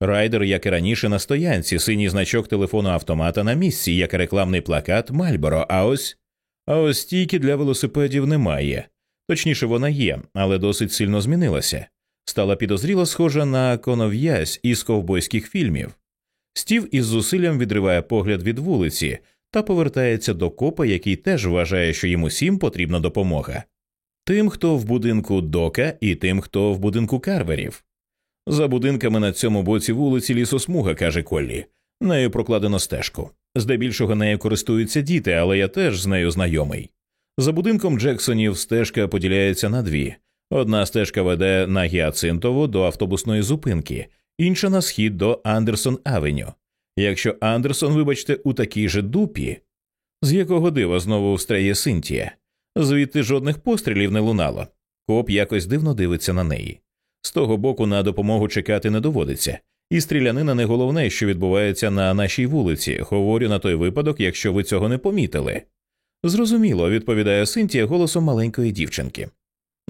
Райдер, як і раніше, на стоянці, синій значок телефону автомата на місці, як рекламний плакат Мальборо. А ось а ось стійки для велосипедів немає. Точніше, вона є, але досить сильно змінилася. Стала підозріло схожа на конов'язь із ковбойських фільмів. Стів із зусиллям відриває погляд від вулиці та повертається до копа, який теж вважає, що йому усім потрібна допомога. Тим, хто в будинку дока, і тим, хто в будинку карверів. За будинками на цьому боці вулиці лісосмуга, каже Коллі. Нею прокладено стежку. Здебільшого нею користуються діти, але я теж з нею знайомий. За будинком Джексонів стежка поділяється на дві. Одна стежка веде на Гіацинтово до автобусної зупинки, інша на схід до Андерсон Авеню. Якщо Андерсон, вибачте, у такій же дупі, з якого дива знову встряє Синтія, звідти жодних пострілів не лунало. Коп якось дивно дивиться на неї. З того боку на допомогу чекати не доводиться, і стрілянина не головне, що відбувається на нашій вулиці. Говорю на той випадок, якщо ви цього не помітили. Зрозуміло, відповідає Синтія голосом маленької дівчинки.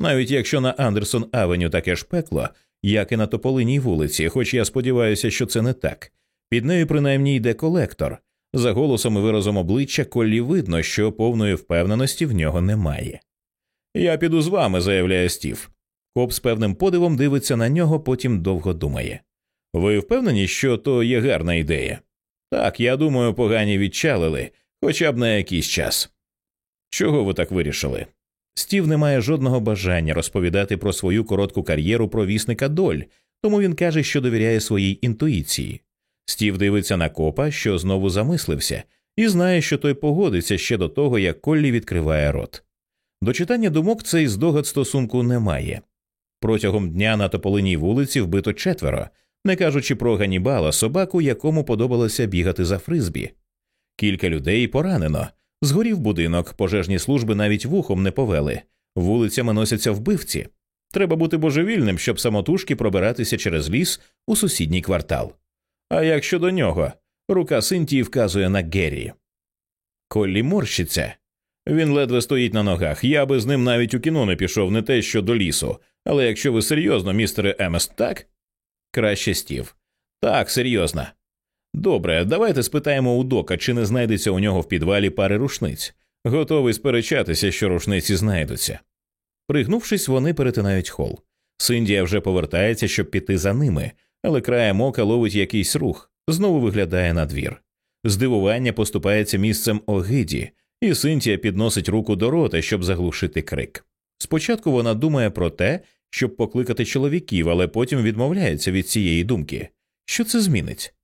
Навіть якщо на Андерсон Авеню таке ж пекло, як і на тополиній вулиці, хоч я сподіваюся, що це не так. Під нею принаймні йде колектор. За голосом і виразом обличчя Коллі видно, що повної впевненості в нього немає. Я піду з вами, заявляє Стів. Коп з певним подивом дивиться на нього, потім довго думає. Ви впевнені, що то є гарна ідея? Так, я думаю, погані відчалили, хоча б на якийсь час. Чого ви так вирішили? Стів не має жодного бажання розповідати про свою коротку кар'єру провісника доль, тому він каже, що довіряє своїй інтуїції. Стів дивиться на копа, що знову замислився, і знає, що той погодиться ще до того, як Коллі відкриває рот. До читання думок цей здогад стосунку немає. Протягом дня на тополиній вулиці вбито четверо, не кажучи про Ганібала, собаку, якому подобалося бігати за фризбі. Кілька людей поранено. Згорів будинок, пожежні служби навіть вухом не повели, вулицями носяться вбивці. Треба бути божевільним, щоб самотужки пробиратися через ліс у сусідній квартал. А як щодо нього, рука Синтії вказує на Геррі. Коллі морщиться. Він ледве стоїть на ногах. Я би з ним навіть у кіно не пішов, не те що до лісу. Але якщо ви серйозно, містере Емес, так? Краще стів. Так, серйозно. Добре, давайте спитаємо у дока, чи не знайдеться у нього в підвалі пари рушниць. Готовий сперечатися, що рушниці знайдуться. Пригнувшись, вони перетинають хол. Синдія вже повертається, щоб піти за ними, але краєм ока ловить якийсь рух, знову виглядає на двір. Здивування поступається місцем огиді, і Синтія підносить руку до рота, щоб заглушити крик. Спочатку вона думає про те, щоб покликати чоловіків, але потім відмовляється від цієї думки. Що це змінить?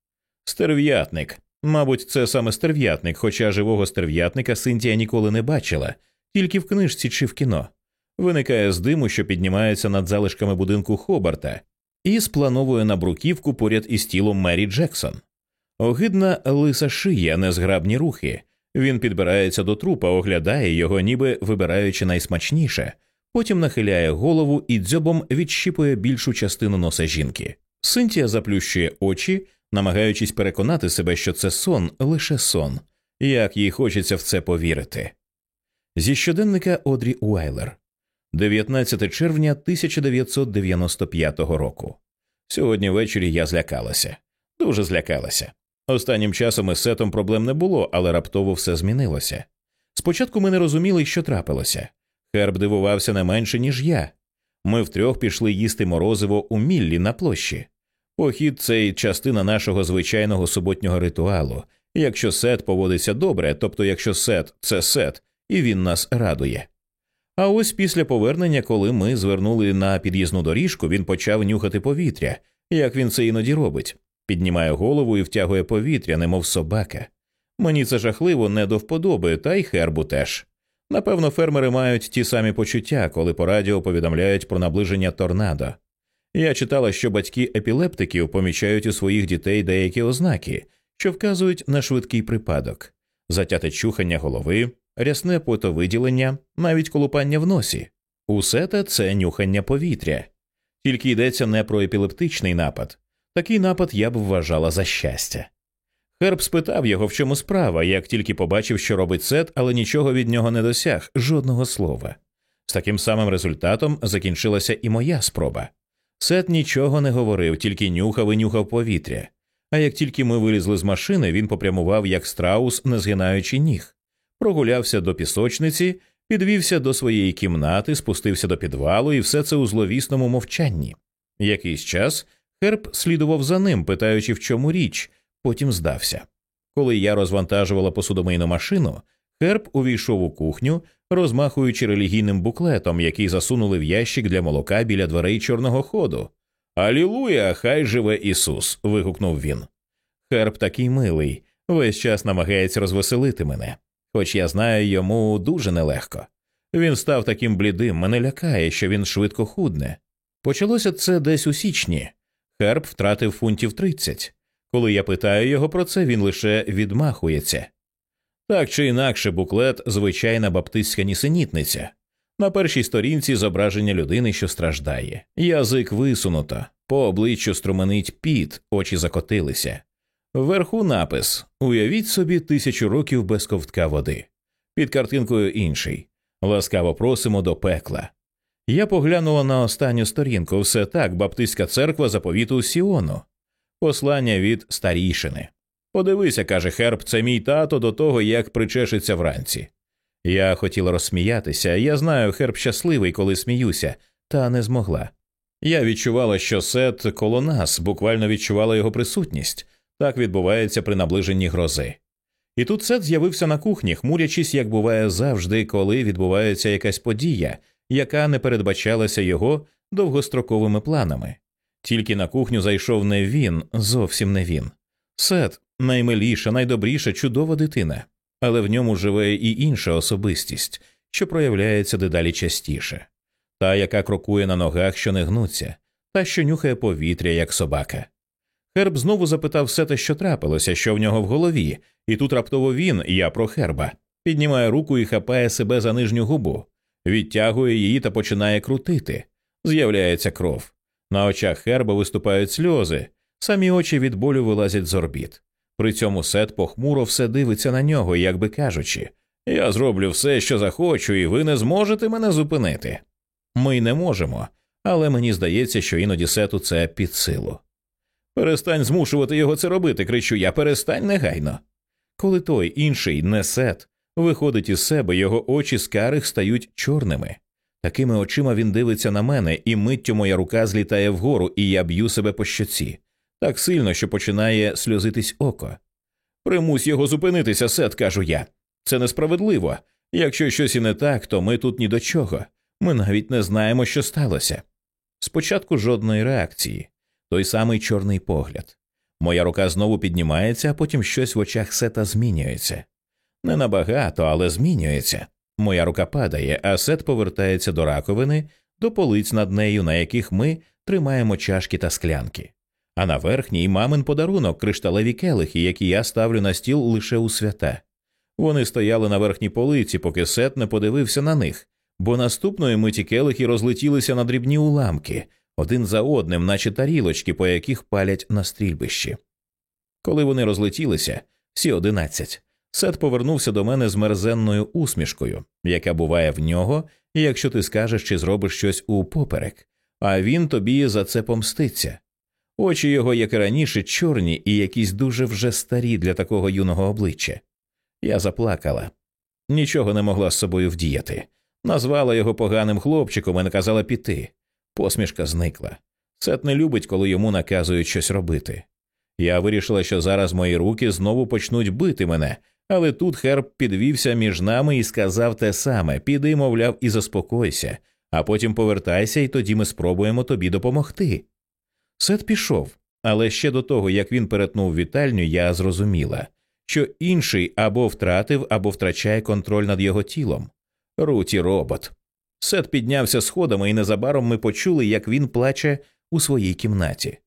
Стерв'ятник. Мабуть, це саме стерв'ятник, хоча живого стерв'ятника Синтія ніколи не бачила, тільки в книжці чи в кіно. Виникає з диму, що піднімається над залишками будинку Хобарта, і сплановує на бруківку поряд із тілом Мері Джексон. Огидна лиса шия, незграбні рухи. Він підбирається до трупа, оглядає його, ніби вибираючи найсмачніше, потім нахиляє голову і дзьобом відщіпує більшу частину носа жінки. Синтія заплющує очі, намагаючись переконати себе, що це сон лише сон, як їй хочеться в це повірити. Зі щоденника Одрі Уайлер, 19 червня 1995 року. Сьогодні ввечері я злякалася, дуже злякалася. Останнім часом із сетом проблем не було, але раптово все змінилося. Спочатку ми не розуміли, що трапилося. Херб дивувався не менше, ніж я. Ми втрьох пішли їсти морозиво у Міллі на площі. Похід це частина нашого звичайного суботнього ритуалу. Якщо сет поводиться добре, тобто якщо сет це сет, і він нас радує. А ось після повернення, коли ми звернули на під'їзну доріжку, він почав нюхати повітря, як він це іноді робить. піднімає голову і втягує повітря, немов собака. Мені це жахливо не до вподоби, та й хербу теж. Напевно, фермери мають ті самі почуття, коли по радіо повідомляють про наближення торнадо. Я читала, що батьки епілептиків помічають у своїх дітей деякі ознаки, що вказують на швидкий припадок, затяте чухання голови, рясне потовиділення, навіть колупання в носі. Усе те це нюхання повітря. Тільки йдеться не про епілептичний напад. Такий напад я б вважала за щастя. Херб спитав його, в чому справа, як тільки побачив, що робить сет, але нічого від нього не досяг, жодного слова. З таким самим результатом закінчилася і моя спроба. Сет нічого не говорив, тільки нюхав і нюхав повітря. А як тільки ми вилізли з машини, він попрямував, як страус, не згинаючи ніг, прогулявся до пісочниці, підвівся до своєї кімнати, спустився до підвалу, і все це у зловісному мовчанні. Якийсь час Херб слідував за ним, питаючи, в чому річ, потім здався. Коли я розвантажувала посудомийну машину, Херб увійшов у кухню, розмахуючи релігійним буклетом, який засунули в ящик для молока біля дверей чорного ходу. Алілуя, хай живе Ісус. вигукнув він. Херб такий милий, весь час намагається розвеселити мене, хоч я знаю йому дуже нелегко. Він став таким блідим, мене лякає, що він швидко худне. Почалося це десь у січні. Херб втратив фунтів тридцять. Коли я питаю його про це, він лише відмахується. Так чи інакше, буклет звичайна баптистська нісенітниця. На першій сторінці зображення людини, що страждає, язик висунуто, по обличчю струменить піт, очі закотилися. Вверху напис Уявіть собі тисячу років без ковтка води. Під картинкою інший. Ласкаво просимо до пекла. Я поглянула на останню сторінку все так, Баптистська церква заповіту Сіону, послання від старішини. Подивися, каже Херб, це мій тато до того, як причешеться вранці. Я хотіла розсміятися, я знаю, Херб щасливий, коли сміюся, та не змогла. Я відчувала, що сет коло нас буквально відчувала його присутність так відбувається при наближенні грози. І тут сет з'явився на кухні, хмурячись, як буває завжди, коли відбувається якась подія, яка не передбачалася його довгостроковими планами. Тільки на кухню зайшов не він, зовсім не він. Сет наймиліша, найдобріша, чудова дитина, але в ньому живе і інша особистість, що проявляється дедалі частіше та, яка крокує на ногах, що не гнуться, та що нюхає повітря, як собака. Херб знову запитав Сета, що трапилося, що в нього в голові, і тут раптово він, я про Херба, піднімає руку і хапає себе за нижню губу, відтягує її та починає крутити. З'являється кров. На очах Херба виступають сльози, самі очі від болю вилазять з орбіт. При цьому Сет похмуро все дивиться на нього, як би кажучи Я зроблю все, що захочу, і ви не зможете мене зупинити. Ми й не можемо, але мені здається, що іноді Сету це під силу. Перестань змушувати його це робити, кричу я, перестань негайно. Коли той інший не сет виходить із себе, його очі з карих стають чорними. Такими очима він дивиться на мене, і миттю моя рука злітає вгору, і я б'ю себе по щоці так сильно, що починає сльозитись око. Примусь його зупинитися, сет, кажу я. Це несправедливо. Якщо щось і не так, то ми тут ні до чого. Ми навіть не знаємо, що сталося. Спочатку жодної реакції, той самий чорний погляд. Моя рука знову піднімається, а потім щось в очах сета змінюється. Не набагато, але змінюється. Моя рука падає, а сет повертається до раковини, до полиць над нею, на яких ми тримаємо чашки та склянки а на верхній мамин подарунок кришталеві келихи, які я ставлю на стіл лише у свята. Вони стояли на верхній полиці, поки Сет не подивився на них, бо наступної миті келихи розлетілися на дрібні уламки, один за одним, наче тарілочки, по яких палять на стрільбищі. Коли вони розлетілися, всі одинадцять, Сет повернувся до мене з мерзенною усмішкою, яка буває в нього, якщо ти скажеш чи зробиш щось у поперек, а він тобі за це помститься. Очі його, як і раніше, чорні і якісь дуже вже старі для такого юного обличчя. Я заплакала, нічого не могла з собою вдіяти. Назвала його поганим хлопчиком і наказала піти. Посмішка зникла. Сет не любить, коли йому наказують щось робити. Я вирішила, що зараз мої руки знову почнуть бити мене, але тут Херб підвівся між нами і сказав те саме піди, мовляв, і заспокойся, а потім повертайся, і тоді ми спробуємо тобі допомогти. Сет пішов, Але ще до того, як він перетнув вітальню, я зрозуміла, що інший або втратив, або втрачає контроль над його тілом. Руті робот. Сет піднявся сходами, і незабаром ми почули, як він плаче у своїй кімнаті.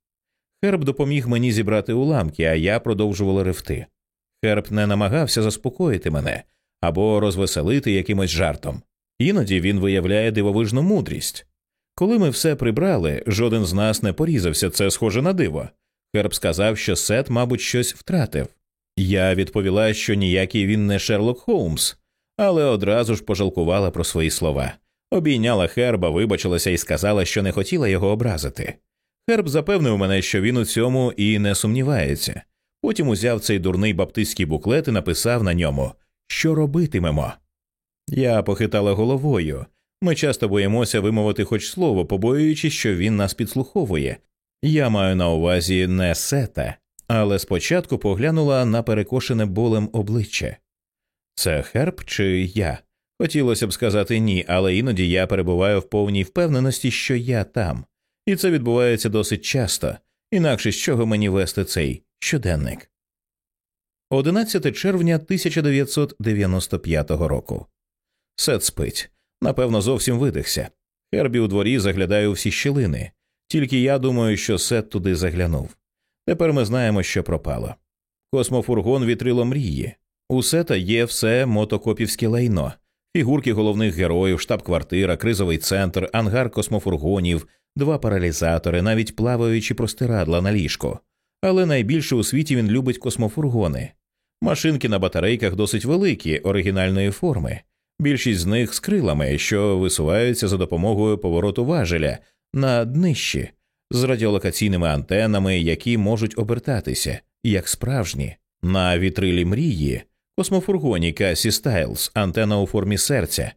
Херб допоміг мені зібрати уламки, а я продовжувала ревти. Херб не намагався заспокоїти мене або розвеселити якимось жартом. Іноді він виявляє дивовижну мудрість. Коли ми все прибрали, жоден з нас не порізався, це схоже на диво. Херб сказав, що Сет, мабуть, щось втратив. Я відповіла, що ніякий він не Шерлок Холмс, але одразу ж пожалкувала про свої слова. Обійняла Херба, вибачилася і сказала, що не хотіла його образити. Херб запевнив мене, що він у цьому і не сумнівається. Потім узяв цей дурний баптистський буклет і написав на ньому, що робитимемо. Я похитала головою. Ми часто боїмося вимовити хоч слово, побоюючись, що він нас підслуховує. Я маю на увазі не сета, але спочатку поглянула на перекошене болем обличчя. Це Херб чи я? Хотілося б сказати ні, але іноді я перебуваю в повній впевненості, що я там, і це відбувається досить часто, інакше з чого мені вести цей щоденник. 11 червня 1995 року. Сет спить. Напевно, зовсім видихся. Хербі у дворі заглядає всі щілини. Тільки я думаю, що Сет туди заглянув. Тепер ми знаємо, що пропало. Космофургон вітрило мрії. У Сета є все мотокопівське лайно, фігурки головних героїв, штаб-квартира, кризовий центр, ангар космофургонів, два паралізатори, навіть плаваючі простирадла на ліжко. Але найбільше у світі він любить космофургони. Машинки на батарейках досить великі, оригінальної форми. Більшість з них з крилами, що висуваються за допомогою повороту важеля на днищі, з радіолокаційними антенами, які можуть обертатися, як справжні, на вітрилі мрії, космофургоні Касі Стайлз, антена у формі серця,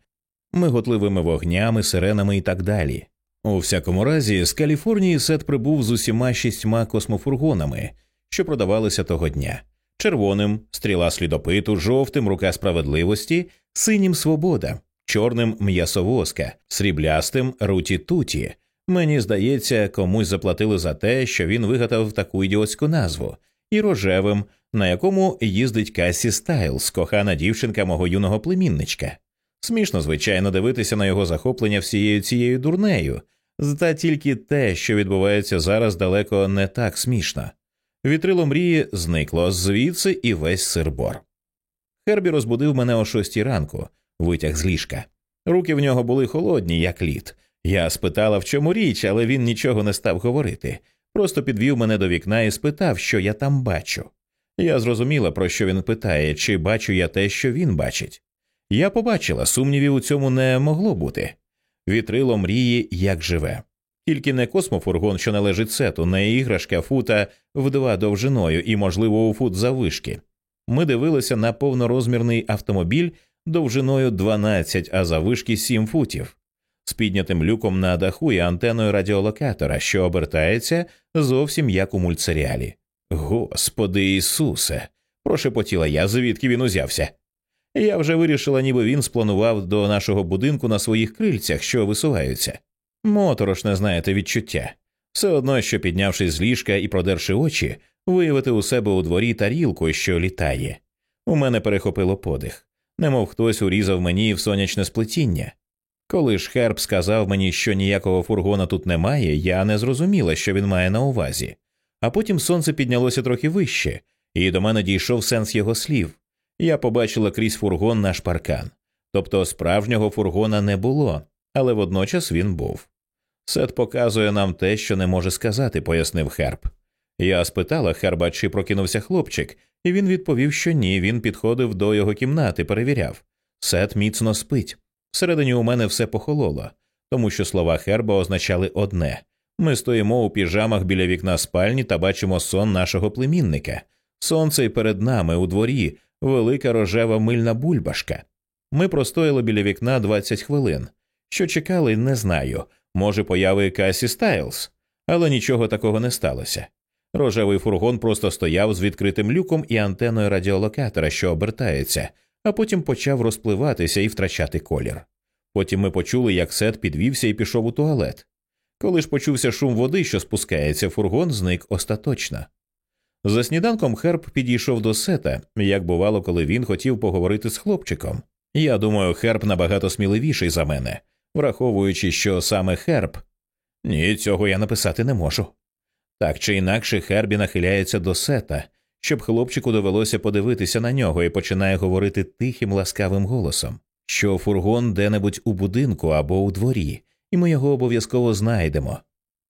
миготливими вогнями, сиренами і так далі. У всякому разі, з Каліфорнії Сет прибув з усіма шістьма космофургонами, що продавалися того дня червоним стріла слідопиту, жовтим рука справедливості, синім свобода, чорним м'ясовозка, сріблястим руті туті. Мені здається, комусь заплатили за те, що він вигадав таку ідіотську назву, і рожевим, на якому їздить Касі Стайлз, кохана дівчинка мого юного племінничка. Смішно, звичайно, дивитися на його захоплення всією цією дурнею, та тільки те, що відбувається зараз, далеко не так смішно. Вітрило мрії зникло звідси і весь сирбор. Хербі розбудив мене о шостій ранку, витяг з ліжка. Руки в нього були холодні, як лід. Я спитала, в чому річ, але він нічого не став говорити. Просто підвів мене до вікна і спитав, що я там бачу. Я зрозуміла, про що він питає, чи бачу я те, що він бачить. Я побачила, сумнівів у цьому не могло бути. Вітрило мрії, як живе. Тільки не космофургон, що належить сету, не іграшка фута в два довжиною і, можливо, у фут заввишки. Ми дивилися на повнорозмірний автомобіль довжиною 12, а заввишки 7 футів, з піднятим люком на даху і антеною радіолокатора, що обертається зовсім як у мультсеріалі. Господи Ісусе! прошепотіла я, звідки він узявся. Я вже вирішила, ніби він спланував до нашого будинку на своїх крильцях, що висуваються. Моторошне, знаєте, відчуття. Все одно, що піднявшись з ліжка і продерши очі, виявити у себе у дворі тарілку, що літає. У мене перехопило подих, немов хтось урізав мені в сонячне сплетіння. Коли ж Херб сказав мені, що ніякого фургона тут немає, я не зрозуміла, що він має на увазі. А потім сонце піднялося трохи вище, і до мене дійшов сенс його слів. Я побачила крізь фургон наш паркан. Тобто справжнього фургона не було, але водночас він був. Сет показує нам те, що не може сказати, пояснив Херб. Я спитала Херба, чи прокинувся хлопчик, і він відповів, що ні, він підходив до його кімнати, перевіряв. Сет міцно спить. Всередині у мене все похололо, тому що слова Херба означали одне ми стоїмо у піжамах біля вікна спальні та бачимо сон нашого племінника. Сонце й перед нами у дворі, велика рожева мильна бульбашка. Ми простояли біля вікна 20 хвилин. Що чекали, не знаю. Може, появи Касі Стайлз, але нічого такого не сталося. Рожевий фургон просто стояв з відкритим люком і антеною радіолокатора, що обертається, а потім почав розпливатися і втрачати колір. Потім ми почули, як Сет підвівся і пішов у туалет. Коли ж почувся шум води, що спускається, фургон зник остаточно. За сніданком Херб підійшов до сета, як бувало, коли він хотів поговорити з хлопчиком. Я думаю, Херб набагато сміливіший за мене, враховуючи, що саме Херб. Ні, цього я написати не можу. Так чи інакше Хербі нахиляється до сета, щоб хлопчику довелося подивитися на нього і починає говорити тихим ласкавим голосом, що фургон де-небудь у будинку або у дворі, і ми його обов'язково знайдемо.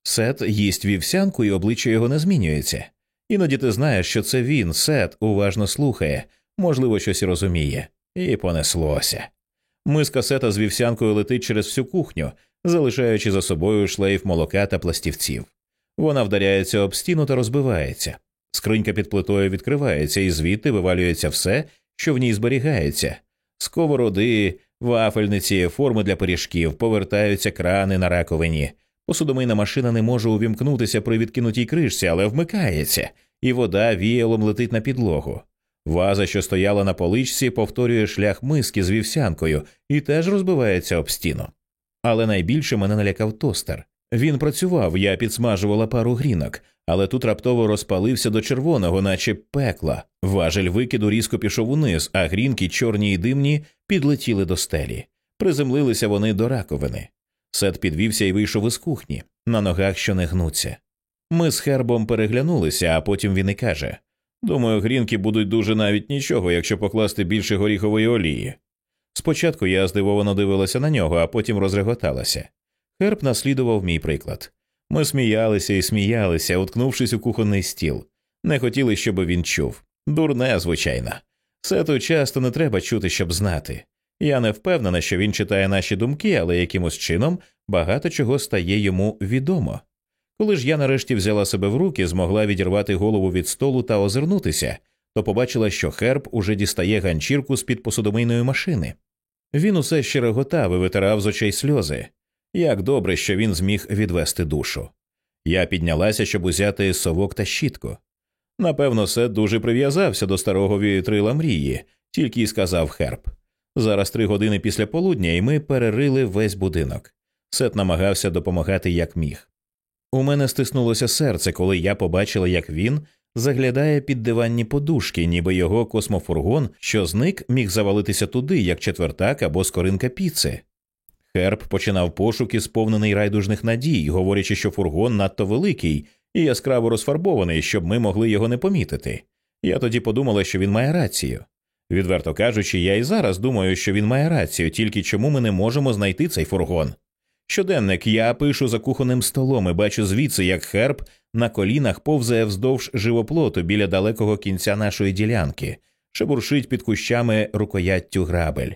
Сет їсть вівсянку, і обличчя його не змінюється. Іноді ти знаєш, що це він, Сет, уважно слухає, можливо, щось розуміє, і понеслося. Миска сета з вівсянкою летить через всю кухню, залишаючи за собою шлейф молока та пластівців. Вона вдаряється об стіну та розбивається. Скринька під плитою відкривається, і звідти вивалюється все, що в ній зберігається. Сковороди, вафельниці, форми для пиріжків, повертаються крани на раковині. Посудомийна машина не може увімкнутися при відкинутій кришці, але вмикається, і вода віялом летить на підлогу. Ваза, що стояла на поличці, повторює шлях миски з вівсянкою і теж розбивається об стіну. Але найбільше мене налякав тостер. Він працював, я підсмажувала пару грінок, але тут раптово розпалився до червоного, наче пекла. Важель викиду різко пішов униз, а грінки, чорні й димні, підлетіли до стелі. Приземлилися вони до раковини. Сет підвівся і вийшов із кухні, на ногах, що не гнуться. Ми з Хербом переглянулися, а потім він і каже Думаю, грінки будуть дуже навіть нічого, якщо покласти більше горіхової олії. Спочатку я здивовано дивилася на нього, а потім розреготалася. Херб наслідував мій приклад. Ми сміялися і сміялися, уткнувшись у кухонний стіл. Не хотіли, щоб він чув. Дурне, звичайно. Сету часто не треба чути, щоб знати. Я не впевнена, що він читає наші думки, але якимось чином багато чого стає йому відомо. Коли ж я нарешті взяла себе в руки, змогла відірвати голову від столу та озирнутися, то побачила, що Херб уже дістає ганчірку з під посудомийної машини. Він усе ще реготав і витирав з очей сльози. Як добре, що він зміг відвести душу. Я піднялася, щоб узяти совок та щітку. Напевно, Сет дуже прив'язався до старого вітрила мрії, тільки й сказав Херб. Зараз три години після полудня, і ми перерили весь будинок. Сет намагався допомагати як міг. У мене стиснулося серце, коли я побачила, як він заглядає під диванні подушки, ніби його космофургон, що зник, міг завалитися туди, як четвертак або скоринка піци. Херб починав пошуки, сповнений райдужних надій, говорячи, що фургон надто великий і яскраво розфарбований, щоб ми могли його не помітити. Я тоді подумала, що він має рацію. Відверто кажучи, я і зараз думаю, що він має рацію, тільки чому ми не можемо знайти цей фургон. Щоденник я пишу за кухонним столом і бачу звідси, як Херб на колінах повзає вздовж живоплоту біля далекого кінця нашої ділянки, шебуршить під кущами рукояттю грабель.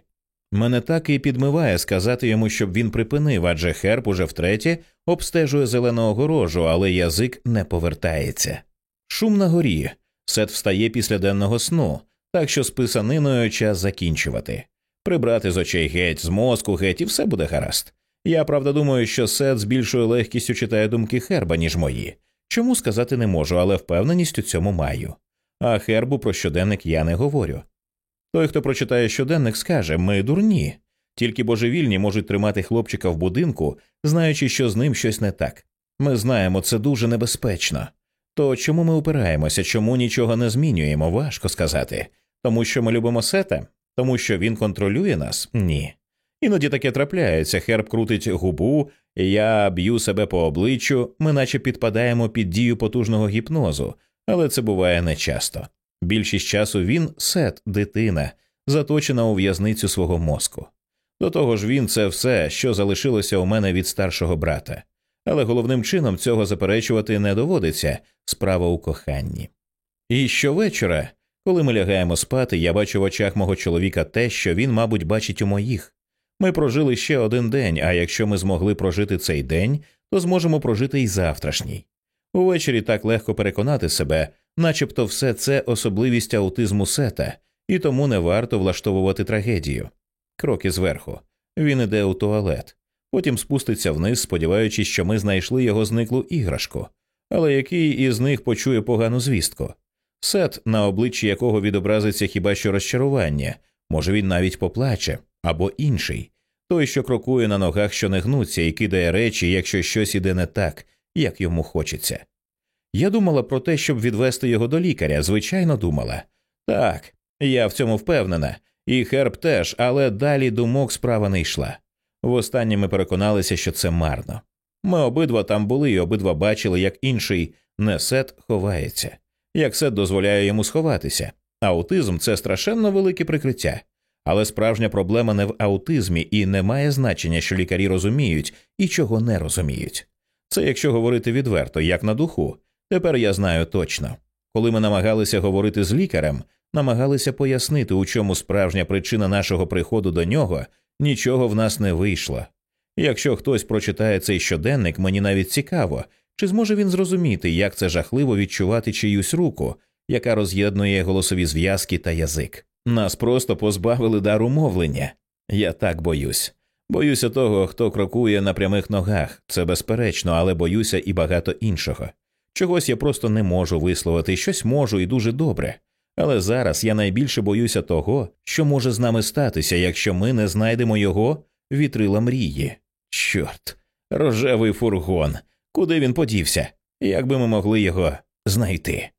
Мене так і підмиває сказати йому, щоб він припинив, адже Херб уже втретє обстежує зелену огорожу, але язик не повертається. Шум на горі. Сет встає після денного сну, так що з писаниною час закінчувати. Прибрати з очей геть, з мозку геть, і все буде гаразд. Я правда думаю, що Сет з більшою легкістю читає думки Херба, ніж мої. Чому сказати не можу, але впевненість у цьому маю. А Хербу про щоденник я не говорю. Той, хто прочитає щоденник, скаже ми дурні, тільки божевільні можуть тримати хлопчика в будинку, знаючи, що з ним щось не так. Ми знаємо, це дуже небезпечно. То чому ми упираємося, чому нічого не змінюємо, важко сказати. Тому що ми любимо сета, тому що він контролює нас? Ні. Іноді таке трапляється, херб крутить губу, я б'ю себе по обличчю, ми наче підпадаємо під дію потужного гіпнозу, але це буває нечасто. Більшість часу він сет, дитина, заточена у в'язницю свого мозку. До того ж, він це все, що залишилося у мене від старшого брата, але головним чином цього заперечувати не доводиться справа у коханні. І щовечора, коли ми лягаємо спати, я бачу в очах мого чоловіка те, що він, мабуть, бачить у моїх. Ми прожили ще один день, а якщо ми змогли прожити цей день, то зможемо прожити й завтрашній. Увечері так легко переконати себе, начебто все це особливість аутизму сета, і тому не варто влаштовувати трагедію. Кроки зверху. Він іде у туалет, потім спуститься вниз, сподіваючись, що ми знайшли його зниклу іграшку. Але який із них почує погану звістку? Сет, на обличчі якого відобразиться хіба що розчарування, може він навіть поплаче, або інший. той, що крокує на ногах, що не гнуться, і кидає речі, якщо щось іде не так, як йому хочеться. Я думала про те, щоб відвести його до лікаря, звичайно, думала. Так, я в цьому впевнена, і Херб теж, але далі думок справа не йшла. Востаннє ми переконалися, що це марно. Ми обидва там були і обидва бачили, як інший несет ховається, як сет дозволяє йому сховатися. Аутизм це страшенно велике прикриття. Але справжня проблема не в аутизмі і не має значення, що лікарі розуміють і чого не розуміють. Це якщо говорити відверто, як на духу. Тепер я знаю точно. Коли ми намагалися говорити з лікарем, намагалися пояснити, у чому справжня причина нашого приходу до нього, нічого в нас не вийшло. Якщо хтось прочитає цей щоденник, мені навіть цікаво, чи зможе він зрозуміти, як це жахливо відчувати чиюсь руку, яка роз'єднує голосові зв'язки та язик. Нас просто позбавили дару мовлення. Я так боюсь. Боюся того, хто крокує на прямих ногах, це безперечно, але боюся і багато іншого. Чогось я просто не можу висловити, щось можу і дуже добре. Але зараз я найбільше боюся того, що може з нами статися, якщо ми не знайдемо його вітрила мрії. Чорт, рожевий фургон. Куди він подівся? Як би ми могли його знайти?